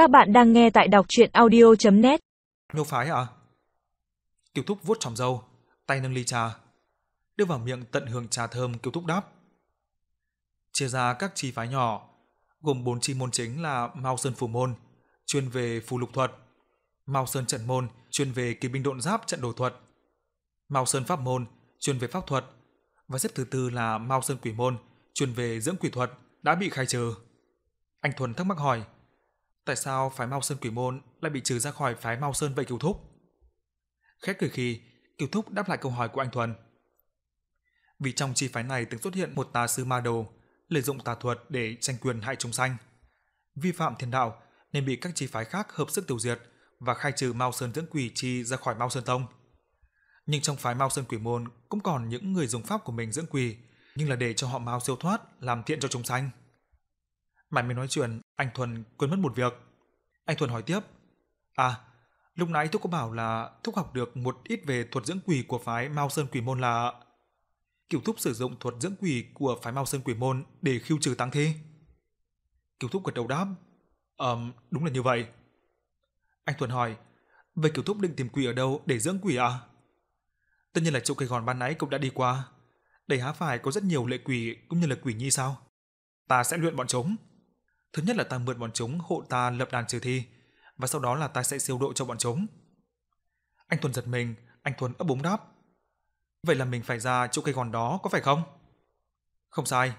Các bạn đang nghe tại đọc chuyện audio.net Nhô phái à? Kiều Thúc vuốt tròm râu, tay nâng ly trà. Đưa vào miệng tận hưởng trà thơm Kiều Thúc đáp. Chia ra các chi phái nhỏ, gồm bốn chi môn chính là Mao Sơn Phủ Môn, chuyên về phù lục thuật, Mao Sơn Trận Môn, chuyên về kỳ binh độn giáp trận đồ thuật, Mao Sơn Pháp Môn, chuyên về pháp thuật, và xếp thứ tư là Mao Sơn Quỷ Môn, chuyên về dưỡng quỷ thuật, đã bị khai trừ. Anh Thuần thắc mắc hỏi, tại sao phái Mao Sơn Quỷ Môn lại bị trừ ra khỏi phái Mao Sơn vậy Kiều Thúc? Khẽ cười khi, Kiều Thúc đáp lại câu hỏi của anh Thuần. Vì trong chi phái này từng xuất hiện một tà sư ma đồ, lợi dụng tà thuật để tranh quyền hại chúng sanh. Vi phạm thiên đạo nên bị các chi phái khác hợp sức tiêu diệt và khai trừ Mao Sơn dưỡng quỷ chi ra khỏi Mao Sơn Tông. Nhưng trong phái Mao Sơn Quỷ môn cũng còn những người dùng pháp của mình dưỡng quỷ, nhưng là để cho họ Mao siêu thoát, làm thiện cho chúng sanh. Mãi mới nói chuyện, anh Thuần quên mất một việc. Anh Thuần hỏi tiếp, à, lúc nãy Thúc có bảo là Thúc học được một ít về thuật dưỡng quỷ của phái Mao Sơn Quỷ môn là Kiều Thúc sử dụng thuật dưỡng quỷ của phái Mao Sơn Quỷ môn để khiêu trừ tăng thi. Kiều Thúc gật đầu đáp, ờm, đúng là như vậy. Anh Thuần hỏi, vậy Kiều Thúc định tìm quỷ ở đâu để dưỡng quỷ à? Tất nhiên là chỗ cây gòn ban nãy cũng đã đi qua. Đây há phải có rất nhiều lệ quỷ cũng như là quỷ nhi sao? Ta sẽ luyện bọn chúng. Thứ nhất là ta mượn bọn chúng hộ ta lập đàn trừ thi, và sau đó là ta sẽ siêu độ cho bọn chúng. Anh Thuần giật mình, anh Thuần ấp úng đáp. Vậy là mình phải ra chỗ cây gòn đó có phải không? Không sai.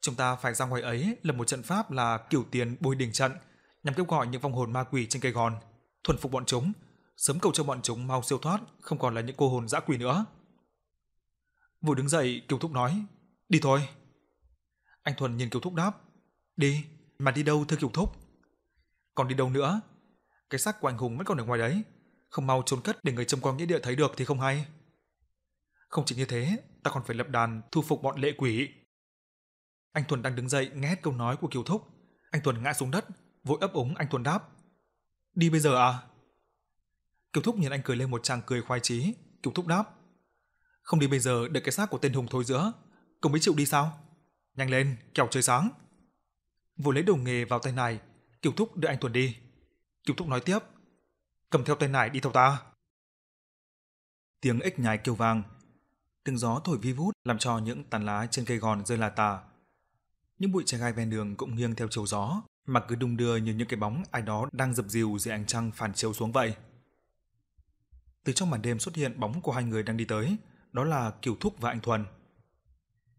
Chúng ta phải ra ngoài ấy lập một trận pháp là kiểu tiền bôi đỉnh trận nhằm kêu gọi những vong hồn ma quỷ trên cây gòn, thuần phục bọn chúng, sớm cầu cho bọn chúng mau siêu thoát, không còn là những cô hồn dã quỷ nữa. Vừa đứng dậy, Kiều Thúc nói, đi thôi. Anh Thuần nhìn Kiều Thúc đáp, đi, mà đi đâu thưa Kiều Thúc? Còn đi đâu nữa? Cái xác của anh Hùng vẫn còn ở ngoài đấy, không mau trốn cất để người trông coi nghĩa địa thấy được thì không hay. Không chỉ như thế, ta còn phải lập đàn thu phục bọn lệ quỷ. Anh Thuần đang đứng dậy nghe hết câu nói của Kiều Thúc. Anh Thuần ngã xuống đất, vội ấp úng anh Thuần đáp. Đi bây giờ à? Kiều Thúc nhìn anh cười lên một tràng cười khoái chí, Kiều Thúc đáp. Không đi bây giờ để cái xác của tên Hùng thôi giữa, cậu mới chịu đi sao? Nhanh lên, kẻo trời sáng. Vừa lấy đồ nghề vào tay này, Kiều Thúc đưa anh Thuần đi. Kiều Thúc nói tiếp, cầm theo tay này đi theo ta. Tiếng ếch nhái kêu vang, tiếng gió thổi vi vút làm cho những tàn lá trên cây gòn rơi là tà. Những bụi trái gai ven đường cũng nghiêng theo chiều gió, mà cứ đung đưa như những cái bóng ai đó đang dập dìu dưới ánh trăng phản chiếu xuống vậy. Từ trong màn đêm xuất hiện bóng của hai người đang đi tới, đó là Kiều Thúc và anh Thuần.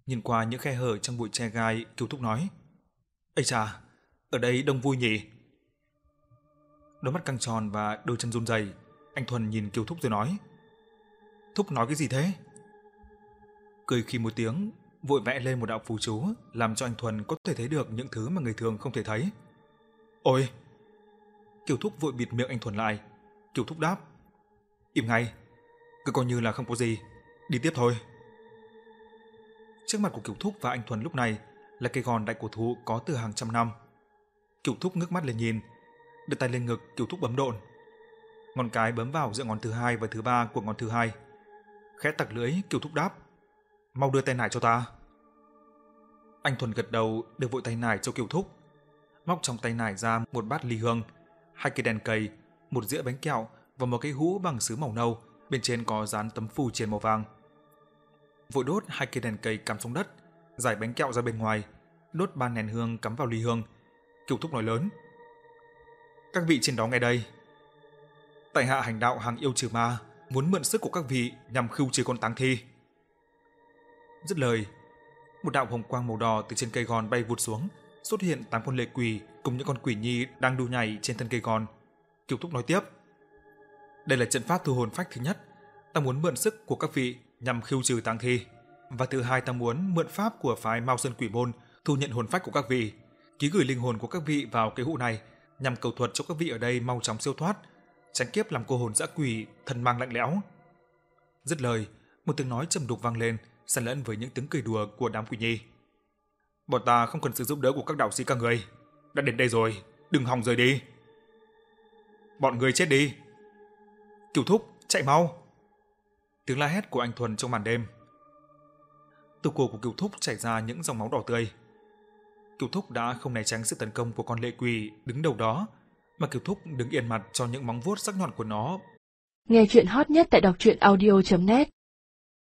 Nhìn qua những khe hở trong bụi tre gai, Kiều Thúc nói: "Ây chà, ở đây đông vui nhỉ?" Đôi mắt căng tròn và đôi chân run rẩy, anh Thuần nhìn Kiều Thúc rồi nói: "Thúc nói cái gì thế?" Cười khi một tiếng, vội vẽ lên một đạo phù chú, làm cho anh Thuần có thể thấy được những thứ mà người thường không thể thấy. "Ôi!" Kiều Thúc vội bịt miệng anh Thuần lại. Kiều Thúc đáp: "Im ngay, cứ coi như là không có gì, đi tiếp thôi." Trước mặt của Kiều Thúc và anh Thuần lúc này là cây gòn đại cổ thụ có từ hàng trăm năm. Kiều Thúc ngước mắt lên nhìn, đưa tay lên ngực Kiều Thúc bấm độn. Ngón cái bấm vào giữa ngón thứ hai và thứ ba của ngón thứ hai. Khẽ tặc lưỡi, Kiều Thúc đáp: "Mau đưa tay nải cho ta." Anh Thuần gật đầu đưa vội tay nải cho Kiều Thúc. Móc trong tay nải ra một bát ly hương, hai cây đèn cầy, một dĩa bánh kẹo và một cái hũ bằng sứ màu nâu, bên trên có dán tấm phù triền màu vàng. Vội đốt hai cây đèn cầy cắm xuống đất, giải bánh kẹo ra bên ngoài, đốt ba nén hương cắm vào ly hương. Kiều Thúc nói lớn: "Các vị trên đó nghe đây, tại hạ hành đạo hàng yêu trừ ma, muốn mượn sức của các vị nhằm khưu trừ con táng thi." Dứt lời, một đạo hồng quang màu đỏ từ trên cây gòn bay vụt xuống, xuất hiện tám con lệ quỷ cùng những con quỷ nhi đang đu nhảy trên thân cây gòn. Kiều Thúc nói tiếp: "Đây là trận pháp thu hồn phách thứ nhất, ta muốn mượn sức của các vị nhằm khiêu trừ tang thi, và thứ hai ta muốn mượn pháp của phái Mao Sơn Quỷ môn thu nhận hồn phách của các vị, ký gửi linh hồn của các vị vào cái hũ này nhằm cầu thuật cho các vị ở đây mau chóng siêu thoát, tránh kiếp làm cô hồn dã quỷ thần mang lạnh lẽo." Dứt lời, một tiếng nói trầm đục vang lên, xen lẫn với những tiếng cười đùa của đám quỷ nhi. Bọn ta không cần sự giúp đỡ của các đạo sĩ các người, đã đến đây rồi, đừng hòng rời đi. Bọn người chết đi. Cửu Thúc, chạy mau. Tiếng la hét của anh Thuần trong màn đêm. Từ cổ của Cựu Thúc chảy ra những dòng máu đỏ tươi. Cựu Thúc đã không né tránh sự tấn công của con lệ quỷ đứng đầu đó, mà Cựu Thúc đứng yên mặt cho những móng vuốt sắc nhọn của nó. Nghe chuyện hot nhất tại đọc truyện audio.net